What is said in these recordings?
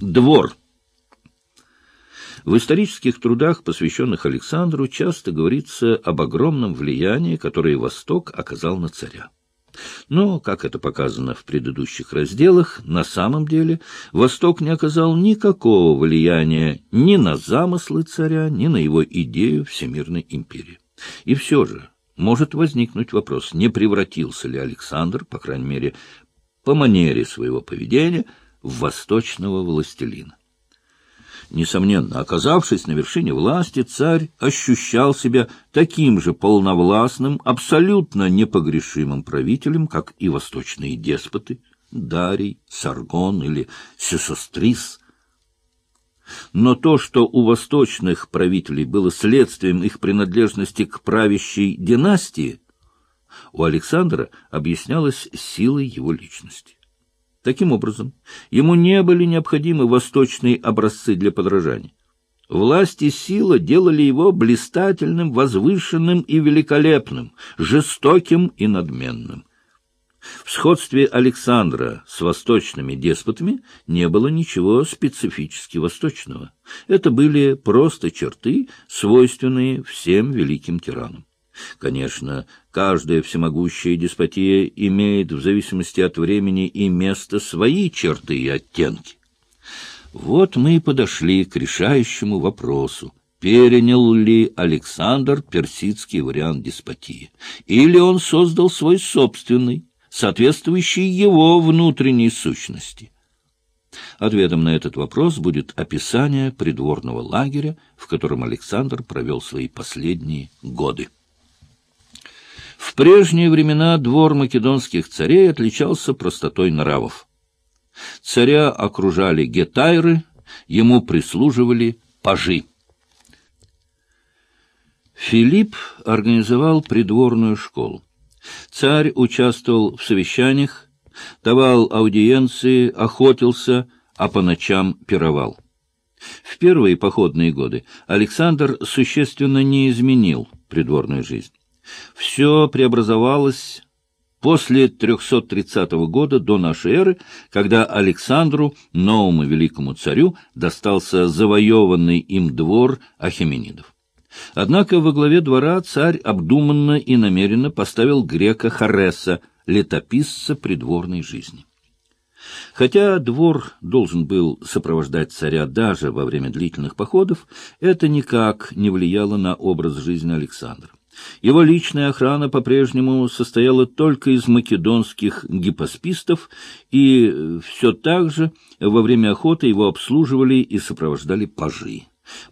Двор. В исторических трудах, посвященных Александру, часто говорится об огромном влиянии, которое Восток оказал на царя. Но, как это показано в предыдущих разделах, на самом деле Восток не оказал никакого влияния ни на замыслы царя, ни на его идею Всемирной империи. И все же может возникнуть вопрос, не превратился ли Александр, по крайней мере, по манере своего поведения, в восточного властелина. Несомненно, оказавшись на вершине власти, царь ощущал себя таким же полновластным, абсолютно непогрешимым правителем, как и восточные деспоты Дарий, Саргон или Сесострис. Но то, что у восточных правителей было следствием их принадлежности к правящей династии, у Александра объяснялось силой его личности. Таким образом, ему не были необходимы восточные образцы для подражания. Власть и сила делали его блистательным, возвышенным и великолепным, жестоким и надменным. В сходстве Александра с восточными деспотами не было ничего специфически восточного. Это были просто черты, свойственные всем великим тиранам. Конечно, каждая всемогущая деспотия имеет в зависимости от времени и места свои черты и оттенки. Вот мы и подошли к решающему вопросу. Перенял ли Александр персидский вариант деспотии? Или он создал свой собственный, соответствующий его внутренней сущности? Ответом на этот вопрос будет описание придворного лагеря, в котором Александр провел свои последние годы. В прежние времена двор македонских царей отличался простотой нравов. Царя окружали гетайры, ему прислуживали пажи. Филипп организовал придворную школу. Царь участвовал в совещаниях, давал аудиенции, охотился, а по ночам пировал. В первые походные годы Александр существенно не изменил придворную жизнь. Все преобразовалось после 330 года до нашей эры, когда Александру, новому великому царю, достался завоеванный им двор Ахеменидов. Однако во главе двора царь обдуманно и намеренно поставил грека Хареса, летописца придворной жизни. Хотя двор должен был сопровождать царя даже во время длительных походов, это никак не влияло на образ жизни Александра. Его личная охрана по-прежнему состояла только из македонских гипоспистов, и все так же во время охоты его обслуживали и сопровождали пажи.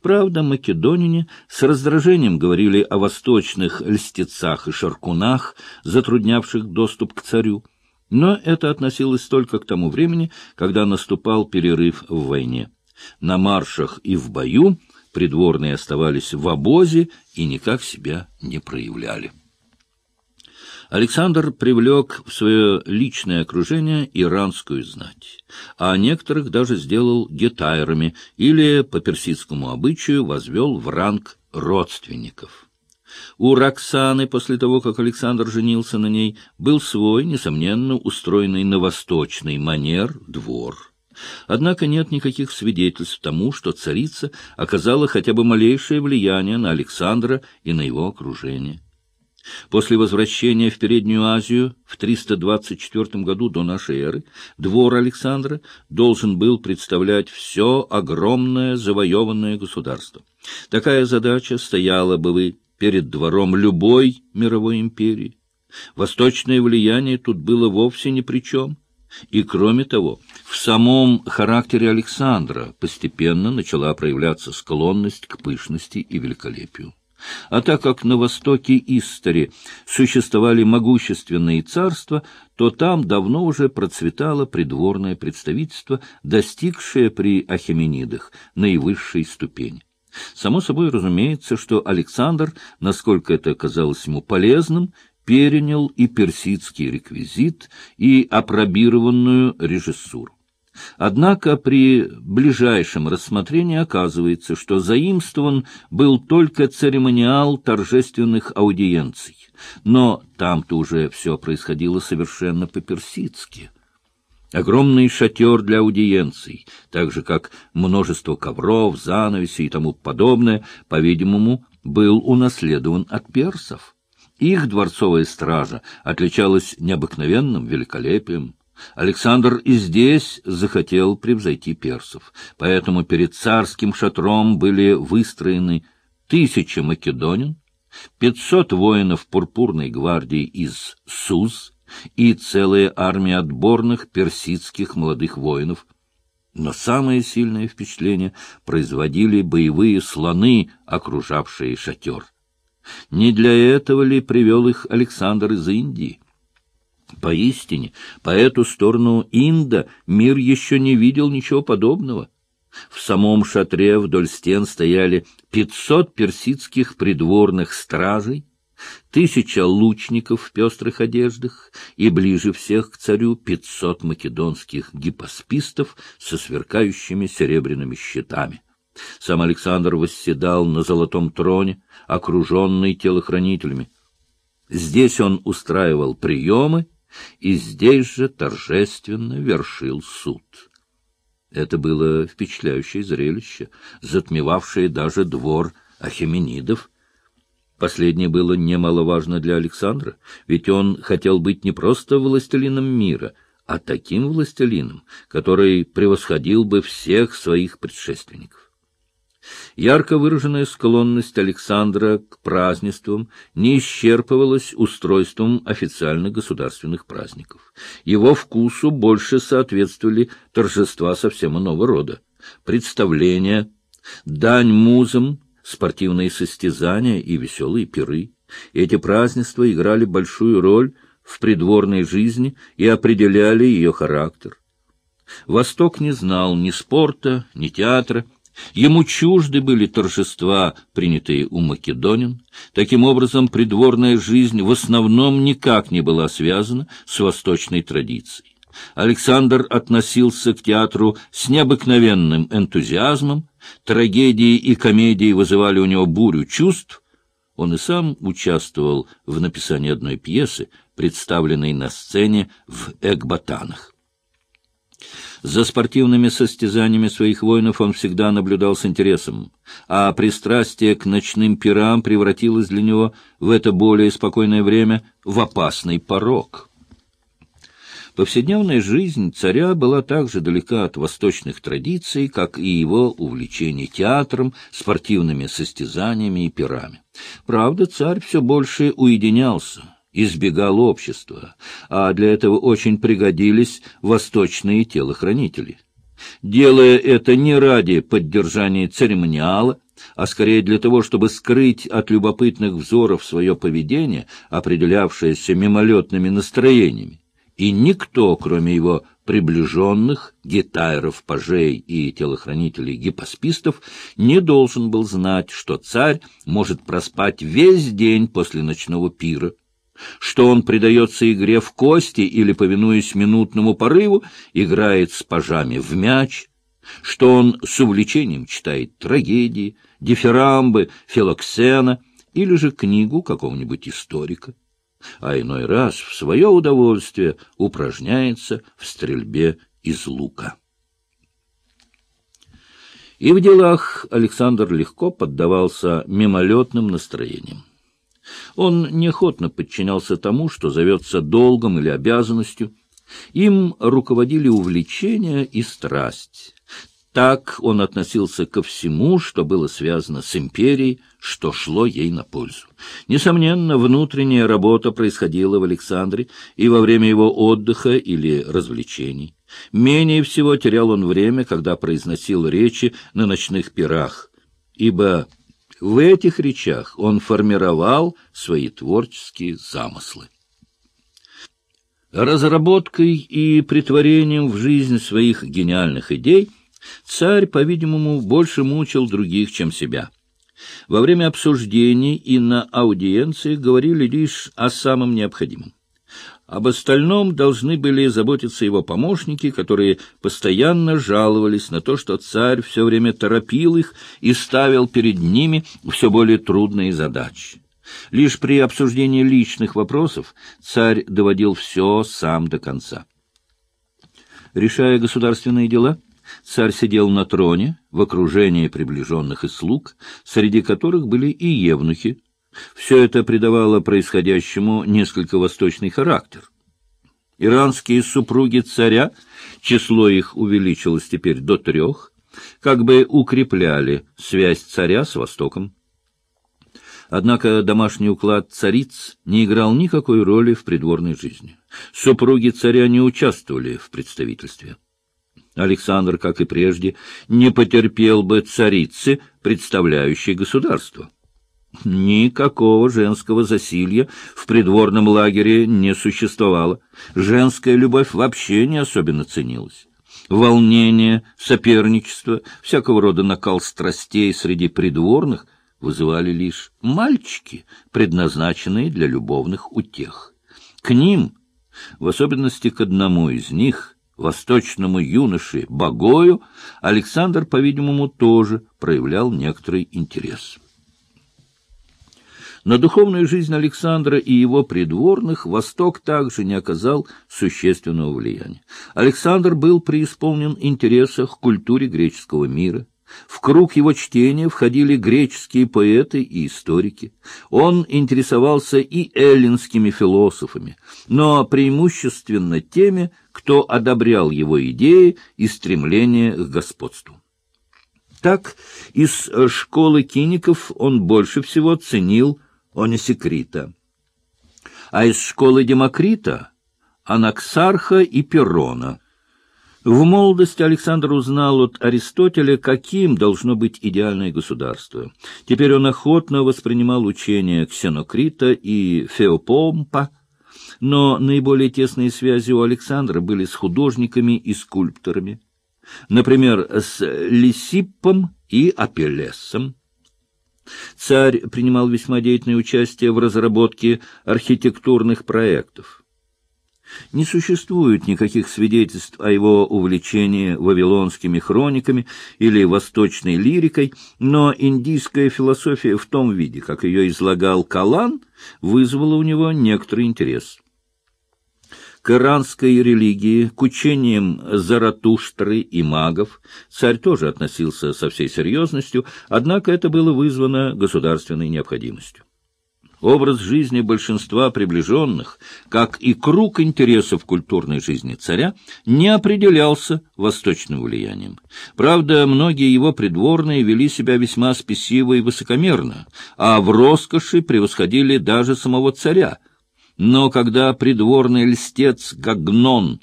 Правда, македонине с раздражением говорили о восточных льстецах и шаркунах, затруднявших доступ к царю. Но это относилось только к тому времени, когда наступал перерыв в войне. На маршах и в бою придворные оставались в обозе и никак себя не проявляли. Александр привлек в свое личное окружение иранскую знать, а некоторых даже сделал гетайрами или, по персидскому обычаю, возвел в ранг родственников. У Роксаны, после того, как Александр женился на ней, был свой, несомненно, устроенный на восточный манер двор — Однако нет никаких свидетельств тому, что царица оказала хотя бы малейшее влияние на Александра и на его окружение. После возвращения в Переднюю Азию в 324 году до нашей эры двор Александра должен был представлять все огромное завоеванное государство. Такая задача стояла бы вы перед двором любой мировой империи. Восточное влияние тут было вовсе ни при чем. И, кроме того, в самом характере Александра постепенно начала проявляться склонность к пышности и великолепию. А так как на востоке Истори существовали могущественные царства, то там давно уже процветало придворное представительство, достигшее при Ахеменидах наивысшей ступени. Само собой разумеется, что Александр, насколько это казалось ему полезным, перенял и персидский реквизит, и апробированную режиссуру. Однако при ближайшем рассмотрении оказывается, что заимствован был только церемониал торжественных аудиенций, но там-то уже все происходило совершенно по-персидски. огромный шатер для аудиенций, так же, как множество ковров, занавесей и тому подобное, по-видимому, был унаследован от персов. Их дворцовая стража отличалась необыкновенным великолепием. Александр и здесь захотел превзойти персов, поэтому перед царским шатром были выстроены тысяча македонин, пятьсот воинов пурпурной гвардии из Суз и целая армия отборных персидских молодых воинов. Но самое сильное впечатление производили боевые слоны, окружавшие шатер. Не для этого ли привел их Александр из Индии? Поистине, по эту сторону Инда мир еще не видел ничего подобного. В самом шатре вдоль стен стояли пятьсот персидских придворных стражей, тысяча лучников в пестрых одеждах и ближе всех к царю пятьсот македонских гипоспистов со сверкающими серебряными щитами. Сам Александр восседал на золотом троне, окруженный телохранителями. Здесь он устраивал приемы и здесь же торжественно вершил суд. Это было впечатляющее зрелище, затмевавшее даже двор Ахеменидов. Последнее было немаловажно для Александра, ведь он хотел быть не просто властелином мира, а таким властелином, который превосходил бы всех своих предшественников. Ярко выраженная склонность Александра к празднествам не исчерпывалась устройством официальных государственных праздников. Его вкусу больше соответствовали торжества совсем иного рода, представления, дань музам, спортивные состязания и веселые пиры. Эти празднества играли большую роль в придворной жизни и определяли ее характер. Восток не знал ни спорта, ни театра, Ему чужды были торжества, принятые у македонин. Таким образом, придворная жизнь в основном никак не была связана с восточной традицией. Александр относился к театру с необыкновенным энтузиазмом, трагедии и комедии вызывали у него бурю чувств. Он и сам участвовал в написании одной пьесы, представленной на сцене в Экбатанах. За спортивными состязаниями своих воинов он всегда наблюдал с интересом, а пристрастие к ночным пирам превратилось для него в это более спокойное время в опасный порог. Повседневная жизнь царя была так же далека от восточных традиций, как и его увлечение театром, спортивными состязаниями и пирами. Правда, царь все больше уединялся — избегал общества, а для этого очень пригодились восточные телохранители. Делая это не ради поддержания церемониала, а скорее для того, чтобы скрыть от любопытных взоров свое поведение, определявшееся мимолетными настроениями. И никто, кроме его приближенных, гитайров, пажей и телохранителей гипоспистов, не должен был знать, что царь может проспать весь день после ночного пира что он предается игре в кости или, повинуясь минутному порыву, играет с пажами в мяч, что он с увлечением читает трагедии, дифирамбы Филоксена или же книгу какого-нибудь историка, а иной раз в свое удовольствие упражняется в стрельбе из лука. И в делах Александр легко поддавался мимолетным настроениям. Он неохотно подчинялся тому, что зовется долгом или обязанностью. Им руководили увлечения и страсть. Так он относился ко всему, что было связано с империей, что шло ей на пользу. Несомненно, внутренняя работа происходила в Александре и во время его отдыха или развлечений. Менее всего терял он время, когда произносил речи на ночных пирах, ибо в этих речах он формировал свои творческие замыслы. Разработкой и притворением в жизнь своих гениальных идей царь, по-видимому, больше мучил других, чем себя. Во время обсуждений и на аудиенции говорили лишь о самом необходимом. Об остальном должны были заботиться его помощники, которые постоянно жаловались на то, что царь все время торопил их и ставил перед ними все более трудные задачи. Лишь при обсуждении личных вопросов царь доводил все сам до конца. Решая государственные дела, царь сидел на троне в окружении приближенных и слуг, среди которых были и евнухи. Все это придавало происходящему несколько восточный характер. Иранские супруги царя, число их увеличилось теперь до трех, как бы укрепляли связь царя с Востоком. Однако домашний уклад цариц не играл никакой роли в придворной жизни. Супруги царя не участвовали в представительстве. Александр, как и прежде, не потерпел бы царицы, представляющей государство. Никакого женского засилья в придворном лагере не существовало. Женская любовь вообще не особенно ценилась. Волнение, соперничество, всякого рода накал страстей среди придворных вызывали лишь мальчики, предназначенные для любовных утех. К ним, в особенности к одному из них, восточному юноше Богою, Александр, по-видимому, тоже проявлял некоторый интерес. На духовную жизнь Александра и его придворных Восток также не оказал существенного влияния. Александр был преисполнен интереса к культуре греческого мира. В круг его чтения входили греческие поэты и историки. Он интересовался и эллинскими философами, но преимущественно теми, кто одобрял его идеи и стремление к господству. Так, из школы киников он больше всего ценил Онисекрита. А из школы Демокрита — Анаксарха и Перрона. В молодости Александр узнал от Аристотеля, каким должно быть идеальное государство. Теперь он охотно воспринимал учения Ксенокрита и Феопомпа, но наиболее тесные связи у Александра были с художниками и скульпторами. Например, с Лисиппом и Апеллесом. Царь принимал весьма деятельное участие в разработке архитектурных проектов. Не существует никаких свидетельств о его увлечении вавилонскими хрониками или восточной лирикой, но индийская философия в том виде, как ее излагал Калан, вызвала у него некоторый интерес к иранской религии, к учениям Заратуштры и магов царь тоже относился со всей серьезностью, однако это было вызвано государственной необходимостью. Образ жизни большинства приближенных, как и круг интересов культурной жизни царя, не определялся восточным влиянием. Правда, многие его придворные вели себя весьма спесиво и высокомерно, а в роскоши превосходили даже самого царя – но когда придворный льстец Гагнон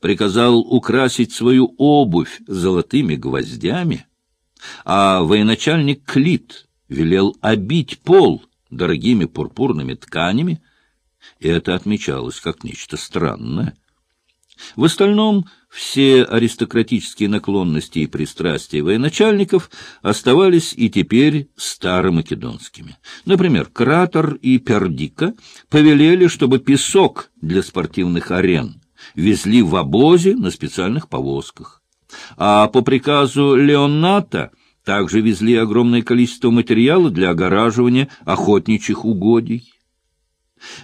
приказал украсить свою обувь золотыми гвоздями, а военачальник Клит велел обить пол дорогими пурпурными тканями, это отмечалось как нечто странное. В остальном все аристократические наклонности и пристрастия военачальников оставались и теперь старомакедонскими. Например, Кратор и Пердика повелели, чтобы песок для спортивных арен везли в обозе на специальных повозках. А по приказу Леоната также везли огромное количество материала для огораживания охотничьих угодий.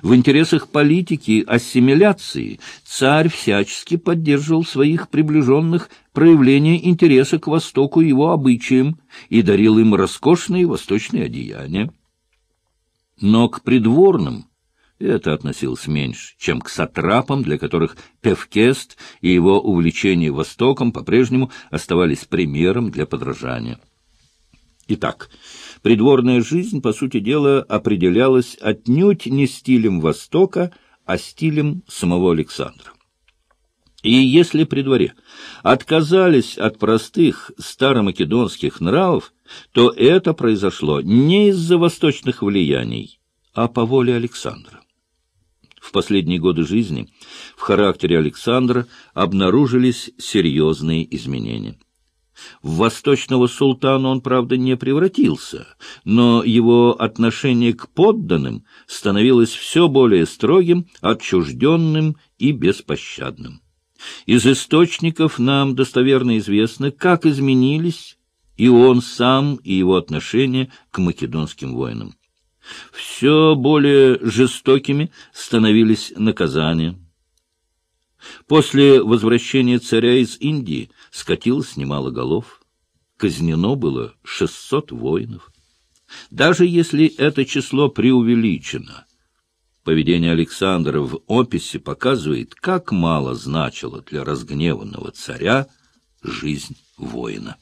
В интересах политики ассимиляции царь всячески поддерживал своих приближенных проявление интереса к Востоку его обычаям и дарил им роскошные восточные одеяния. Но к придворным это относилось меньше, чем к сатрапам, для которых Певкест и его увлечение Востоком по-прежнему оставались примером для подражания. Итак, Придворная жизнь, по сути дела, определялась отнюдь не стилем Востока, а стилем самого Александра. И если при дворе отказались от простых старомакедонских нравов, то это произошло не из-за восточных влияний, а по воле Александра. В последние годы жизни в характере Александра обнаружились серьезные изменения. В восточного султана он, правда, не превратился, но его отношение к подданным становилось все более строгим, отчужденным и беспощадным. Из источников нам достоверно известно, как изменились и он сам, и его отношение к македонским воинам. Все более жестокими становились наказания. После возвращения царя из Индии скатилось немало голов. Казнено было шестьсот воинов. Даже если это число преувеличено, поведение Александра в описи показывает, как мало значила для разгневанного царя жизнь воина.